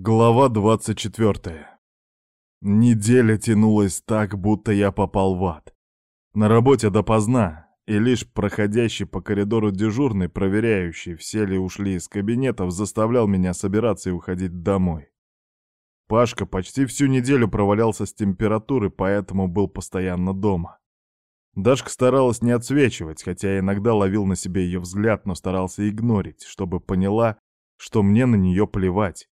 Глава 24. Неделя тянулась так, будто я попал в ад. На работе допоздна, и лишь проходящий по коридору дежурный, проверяющий, все ли ушли из кабинетов, заставлял меня собираться и уходить домой. Пашка почти всю неделю провалялся с температурой, поэтому был постоянно дома. Дашка старалась не отсвечивать, хотя иногда ловил на себе ее взгляд, но старался игнорить, чтобы поняла, что мне на нее плевать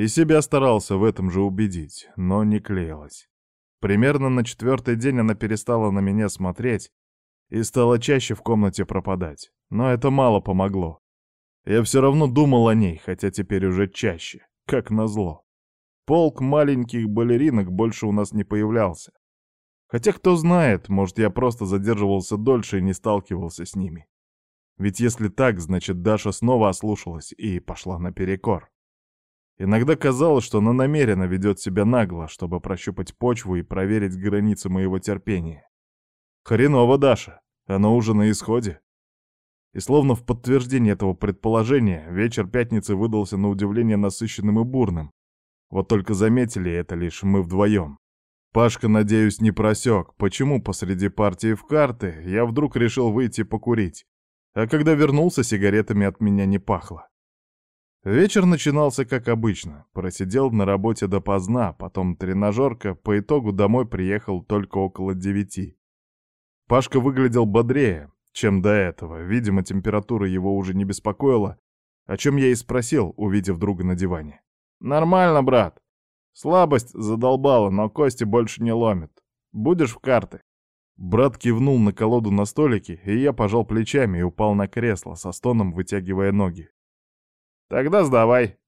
и себя старался в этом же убедить, но не клеилась. Примерно на четвертый день она перестала на меня смотреть и стала чаще в комнате пропадать. Но это мало помогло. Я все равно думал о ней, хотя теперь уже чаще, как назло. Полк маленьких балеринок больше у нас не появлялся. Хотя кто знает, может, я просто задерживался дольше и не сталкивался с ними. Ведь если так, значит, Даша снова ослушалась и пошла наперекор. Иногда казалось, что она намеренно ведет себя нагло, чтобы прощупать почву и проверить границы моего терпения. Хреново, Даша, оно уже на исходе. И словно в подтверждение этого предположения, вечер пятницы выдался на удивление насыщенным и бурным. Вот только заметили это лишь мы вдвоем. Пашка, надеюсь, не просек, почему посреди партии в карты я вдруг решил выйти покурить. А когда вернулся, сигаретами от меня не пахло. Вечер начинался как обычно. Просидел на работе допоздна, потом тренажерка, по итогу домой приехал только около девяти. Пашка выглядел бодрее, чем до этого. Видимо, температура его уже не беспокоила, о чем я и спросил, увидев друга на диване. «Нормально, брат. Слабость задолбала, но кости больше не ломит. Будешь в карты?» Брат кивнул на колоду на столике, и я пожал плечами и упал на кресло, со стоном вытягивая ноги. Тогда сдавай.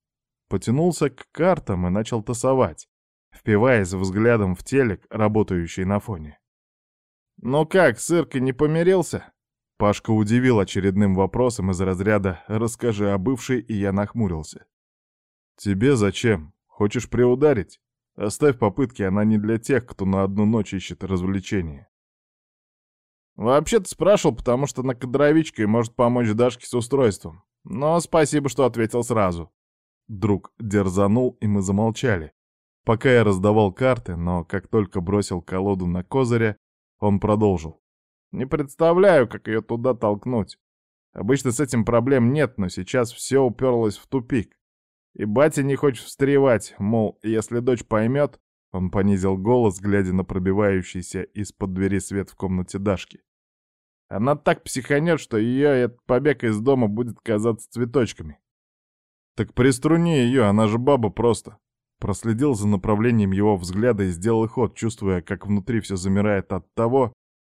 Потянулся к картам и начал тасовать, впиваясь взглядом в телек, работающий на фоне. «Ну как, с Иркой не помирился?» Пашка удивил очередным вопросом из разряда «Расскажи о бывшей», и я нахмурился. «Тебе зачем? Хочешь приударить? Оставь попытки, она не для тех, кто на одну ночь ищет развлечения». «Вообще-то спрашивал, потому что на кадровичке может помочь Дашке с устройством. Но спасибо, что ответил сразу. Друг дерзанул, и мы замолчали. Пока я раздавал карты, но как только бросил колоду на козыря, он продолжил. Не представляю, как ее туда толкнуть. Обычно с этим проблем нет, но сейчас все уперлось в тупик. И батя не хочет встревать, мол, если дочь поймет, он понизил голос, глядя на пробивающийся из-под двери свет в комнате Дашки. Она так психанет, что ее этот побег из дома будет казаться цветочками. Так приструни ее, она же баба просто. Проследил за направлением его взгляда и сделал ход, чувствуя, как внутри все замирает от того,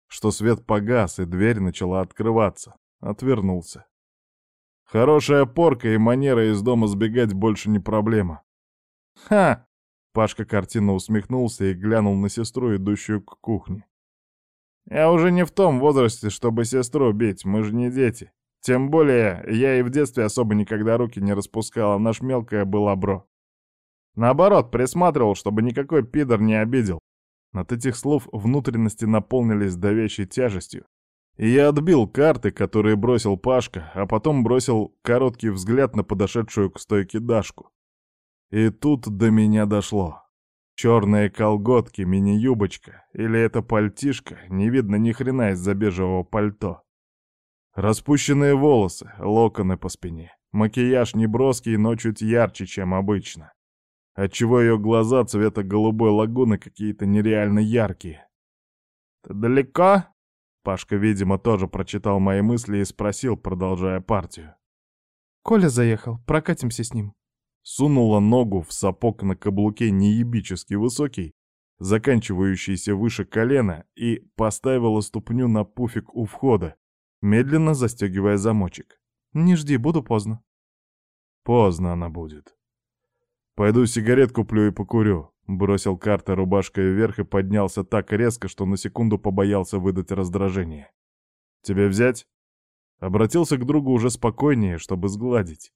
что свет погас и дверь начала открываться. Отвернулся. Хорошая порка и манера из дома сбегать больше не проблема. «Ха!» — Пашка картинно усмехнулся и глянул на сестру, идущую к кухне. Я уже не в том возрасте, чтобы сестру бить, мы же не дети. Тем более, я и в детстве особо никогда руки не распускал, а наш мелкая была бро. Наоборот, присматривал, чтобы никакой пидор не обидел. От этих слов внутренности наполнились давящей тяжестью. И я отбил карты, которые бросил Пашка, а потом бросил короткий взгляд на подошедшую к стойке Дашку. И тут до меня дошло. Черные колготки, мини-юбочка или это пальтишка, не видно ни хрена из-за бежевого пальто. Распущенные волосы, локоны по спине. Макияж неброский, но чуть ярче, чем обычно. Отчего ее глаза цвета голубой лагуны какие-то нереально яркие. «Ты далеко?» Пашка, видимо, тоже прочитал мои мысли и спросил, продолжая партию. «Коля заехал, прокатимся с ним» сунула ногу в сапог на каблуке неебически высокий, заканчивающийся выше колена, и поставила ступню на пуфик у входа, медленно застегивая замочек. «Не жди, буду поздно». «Поздно она будет». «Пойду сигарет куплю и покурю», — бросил карты рубашкой вверх и поднялся так резко, что на секунду побоялся выдать раздражение. «Тебе взять?» Обратился к другу уже спокойнее, чтобы сгладить.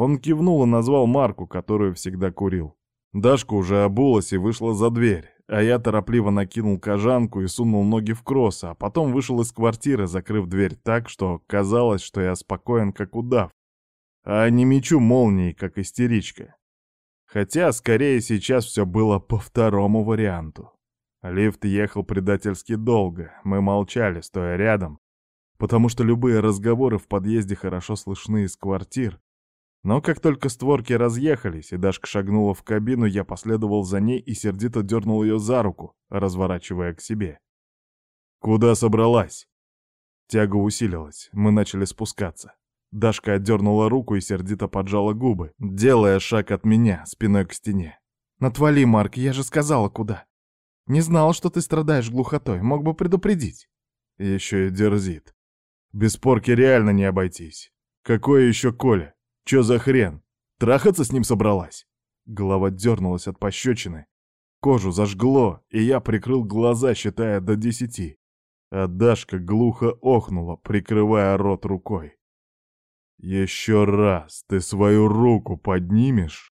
Он кивнул и назвал марку, которую всегда курил. Дашка уже обулась и вышла за дверь, а я торопливо накинул кожанку и сунул ноги в кросс, а потом вышел из квартиры, закрыв дверь так, что казалось, что я спокоен, как удав, а не мечу молнией, как истеричка. Хотя, скорее, сейчас все было по второму варианту. Лифт ехал предательски долго, мы молчали, стоя рядом, потому что любые разговоры в подъезде хорошо слышны из квартир. Но как только створки разъехались, и Дашка шагнула в кабину, я последовал за ней и сердито дернул ее за руку, разворачивая к себе. «Куда собралась?» Тяга усилилась, мы начали спускаться. Дашка отдернула руку и сердито поджала губы, делая шаг от меня, спиной к стене. «Натвали, Марк, я же сказала, куда. Не знал, что ты страдаешь глухотой, мог бы предупредить». Еще и дерзит. Без порки реально не обойтись. Какое еще Коля? Че за хрен? Трахаться с ним собралась? Голова дернулась от пощечины. Кожу зажгло, и я прикрыл глаза, считая до десяти. А Дашка глухо охнула, прикрывая рот рукой. «Еще раз ты свою руку поднимешь?»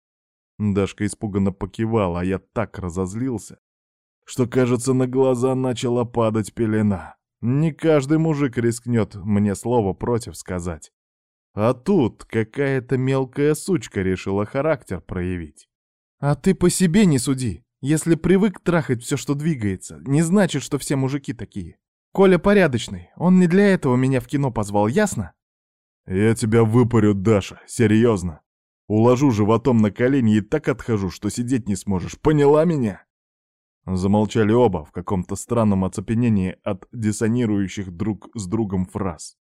Дашка испуганно покивала, а я так разозлился, что, кажется, на глаза начала падать пелена. Не каждый мужик рискнет мне слово против сказать. А тут какая-то мелкая сучка решила характер проявить. А ты по себе не суди. Если привык трахать все, что двигается, не значит, что все мужики такие. Коля порядочный, он не для этого меня в кино позвал, ясно? Я тебя выпарю, Даша, серьезно. Уложу животом на колени и так отхожу, что сидеть не сможешь. Поняла меня? Замолчали оба в каком-то странном оцепенении от диссонирующих друг с другом фраз.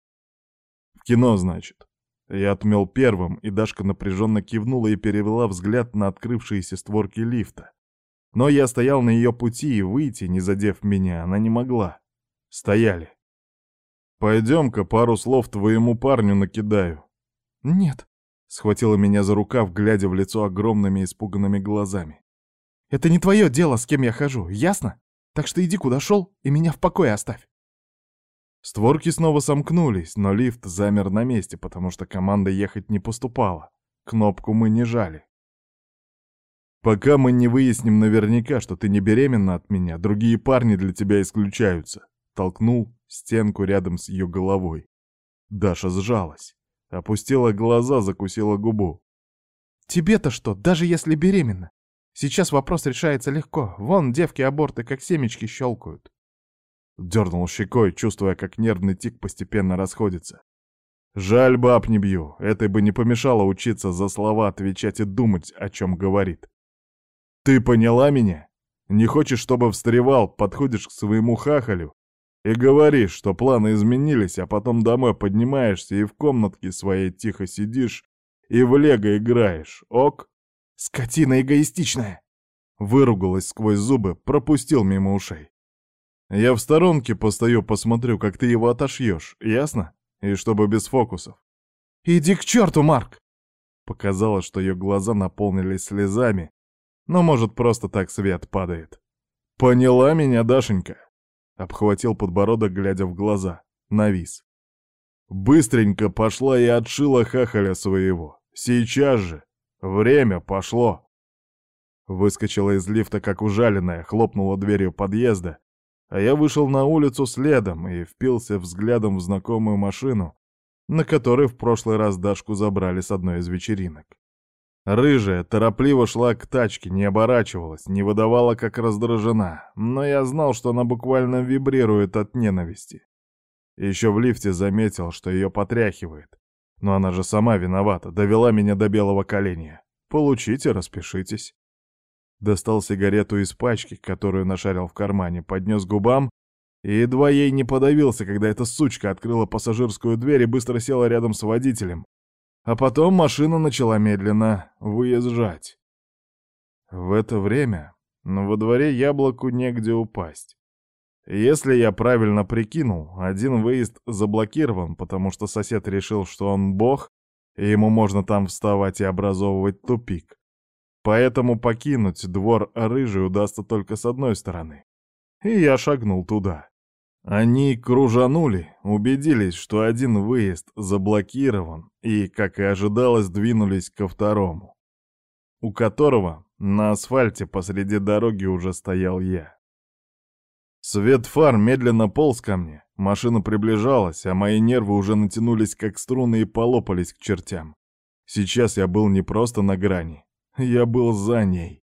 В кино, значит. Я отмел первым, и Дашка напряженно кивнула и перевела взгляд на открывшиеся створки лифта. Но я стоял на ее пути, и выйти, не задев меня, она не могла. Стояли. «Пойдем-ка пару слов твоему парню накидаю». «Нет», — схватила меня за рукав, глядя в лицо огромными испуганными глазами. «Это не твое дело, с кем я хожу, ясно? Так что иди куда шел и меня в покое оставь». Створки снова сомкнулись, но лифт замер на месте, потому что команда ехать не поступала. Кнопку мы не жали. «Пока мы не выясним наверняка, что ты не беременна от меня, другие парни для тебя исключаются», — толкнул стенку рядом с ее головой. Даша сжалась, опустила глаза, закусила губу. «Тебе-то что, даже если беременна? Сейчас вопрос решается легко. Вон девки аборты как семечки щелкают». Дернул щекой, чувствуя, как нервный тик постепенно расходится. Жаль, баб не бью, этой бы не помешало учиться за слова отвечать и думать, о чем говорит. Ты поняла меня? Не хочешь, чтобы встревал, подходишь к своему хахалю и говоришь, что планы изменились, а потом домой поднимаешься и в комнатке своей тихо сидишь и в лего играешь, ок? Скотина эгоистичная! Выругалась сквозь зубы, пропустил мимо ушей. Я в сторонке постою, посмотрю, как ты его отошьешь, ясно? И чтобы без фокусов. Иди к черту, Марк! Показалось, что ее глаза наполнились слезами, но, может, просто так свет падает. Поняла меня, Дашенька? Обхватил подбородок, глядя в глаза. Навис. Быстренько пошла и отшила хахаля своего. Сейчас же. Время пошло. Выскочила из лифта, как ужаленная, хлопнула дверью подъезда, а я вышел на улицу следом и впился взглядом в знакомую машину, на которой в прошлый раз Дашку забрали с одной из вечеринок. Рыжая торопливо шла к тачке, не оборачивалась, не выдавала, как раздражена, но я знал, что она буквально вибрирует от ненависти. Еще в лифте заметил, что ее потряхивает. Но она же сама виновата, довела меня до белого коленя. Получите, распишитесь. Достал сигарету из пачки, которую нашарил в кармане, поднес губам и едва ей не подавился, когда эта сучка открыла пассажирскую дверь и быстро села рядом с водителем, а потом машина начала медленно выезжать. В это время во дворе яблоку негде упасть. Если я правильно прикинул, один выезд заблокирован, потому что сосед решил, что он бог, и ему можно там вставать и образовывать тупик. Поэтому покинуть двор рыжий удастся только с одной стороны. И я шагнул туда. Они кружанули, убедились, что один выезд заблокирован, и, как и ожидалось, двинулись ко второму, у которого на асфальте посреди дороги уже стоял я. Свет фар медленно полз ко мне, машина приближалась, а мои нервы уже натянулись как струны и полопались к чертям. Сейчас я был не просто на грани, Я был за ней.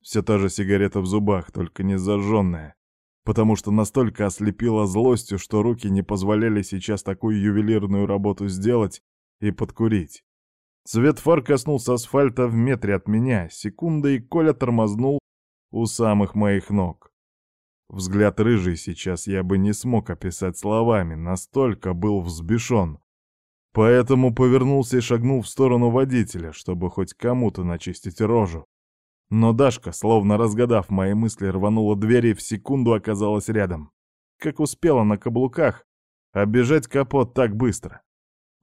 Все та же сигарета в зубах, только не зажженная, потому что настолько ослепила злостью, что руки не позволяли сейчас такую ювелирную работу сделать и подкурить. Свет фар коснулся асфальта в метре от меня, секунда, и Коля тормознул у самых моих ног. Взгляд рыжий сейчас я бы не смог описать словами, настолько был взбешен. Поэтому повернулся и шагнул в сторону водителя, чтобы хоть кому-то начистить рожу. Но Дашка, словно разгадав мои мысли, рванула дверь и в секунду оказалась рядом. Как успела на каблуках оббежать капот так быстро.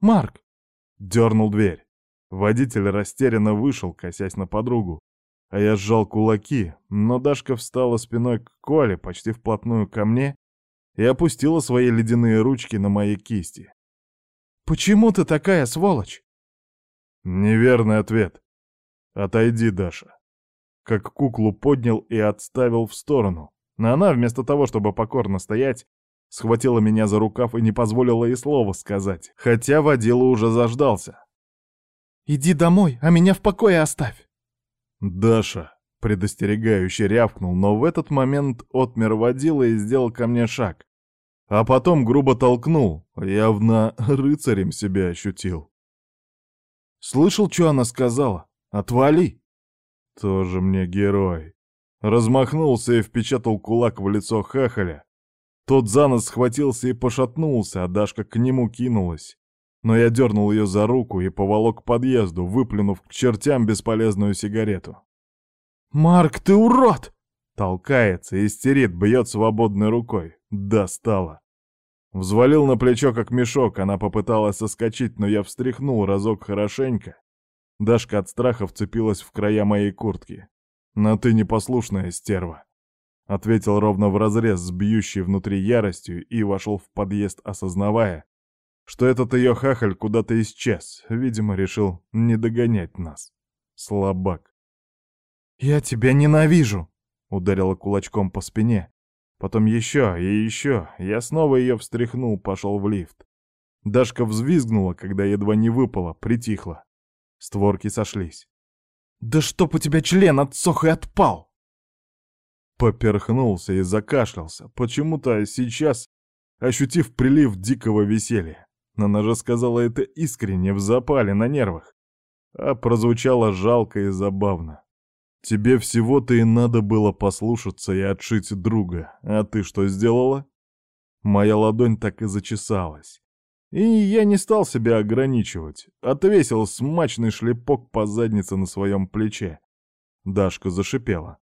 «Марк!» — дернул дверь. Водитель растерянно вышел, косясь на подругу. А я сжал кулаки, но Дашка встала спиной к Коле, почти вплотную ко мне, и опустила свои ледяные ручки на мои кисти. «Почему ты такая сволочь?» Неверный ответ. «Отойди, Даша». Как куклу поднял и отставил в сторону. Но она, вместо того, чтобы покорно стоять, схватила меня за рукав и не позволила и слова сказать, хотя водила уже заждался. «Иди домой, а меня в покое оставь!» «Даша!» — предостерегающе рявкнул, но в этот момент отмер водила и сделал ко мне шаг. А потом грубо толкнул, явно рыцарем себя ощутил. Слышал, что она сказала? «Отвали!» Тоже мне герой. Размахнулся и впечатал кулак в лицо хахаля. Тот за нос схватился и пошатнулся, а Дашка к нему кинулась но я дернул ее за руку и поволок к подъезду, выплюнув к чертям бесполезную сигарету. «Марк, ты урод!» Толкается, истерит, бьет свободной рукой. Достала. Взвалил на плечо, как мешок, она попыталась соскочить, но я встряхнул разок хорошенько. Дашка от страха вцепилась в края моей куртки. «Но ты непослушная стерва», — ответил ровно в разрез с бьющей внутри яростью и вошел в подъезд, осознавая, что этот ее хахаль куда-то исчез, видимо, решил не догонять нас. Слабак. «Я тебя ненавижу!» — ударила кулачком по спине. Потом еще и еще. Я снова ее встряхнул, пошел в лифт. Дашка взвизгнула, когда едва не выпала, притихла. Створки сошлись. «Да чтоб у тебя член отсох и отпал!» Поперхнулся и закашлялся, почему-то сейчас ощутив прилив дикого веселья. Она же сказала это искренне, в запале, на нервах. А прозвучало жалко и забавно. Тебе всего-то и надо было послушаться и отшить друга. А ты что сделала? Моя ладонь так и зачесалась. И я не стал себя ограничивать. Отвесил смачный шлепок по заднице на своем плече. Дашка зашипела.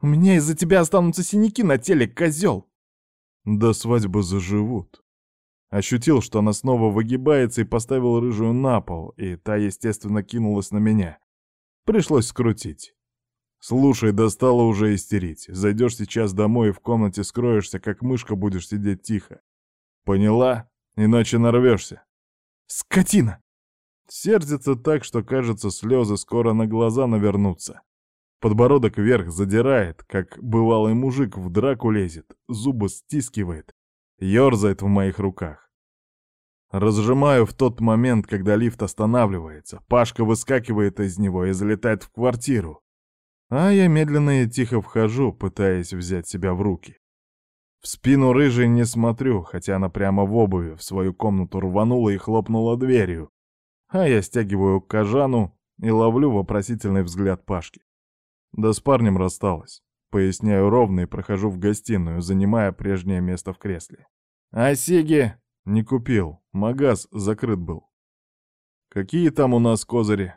«У меня из-за тебя останутся синяки на теле, козел!» До свадьбы заживут. Ощутил, что она снова выгибается и поставил рыжую на пол, и та, естественно, кинулась на меня. Пришлось скрутить. «Слушай, достало уже истерить. Зайдешь сейчас домой и в комнате скроешься, как мышка будешь сидеть тихо. Поняла? Иначе нарвешься». «Скотина!» Сердится так, что, кажется, слезы скоро на глаза навернутся. Подбородок вверх задирает, как бывалый мужик в драку лезет, зубы стискивает, ерзает в моих руках. Разжимаю в тот момент, когда лифт останавливается. Пашка выскакивает из него и залетает в квартиру. А я медленно и тихо вхожу, пытаясь взять себя в руки. В спину рыжей не смотрю, хотя она прямо в обуви в свою комнату рванула и хлопнула дверью. А я стягиваю кожану и ловлю вопросительный взгляд Пашки. Да с парнем рассталась. Поясняю ровно и прохожу в гостиную, занимая прежнее место в кресле. А Сеги не купил, магаз закрыт был. Какие там у нас козыри?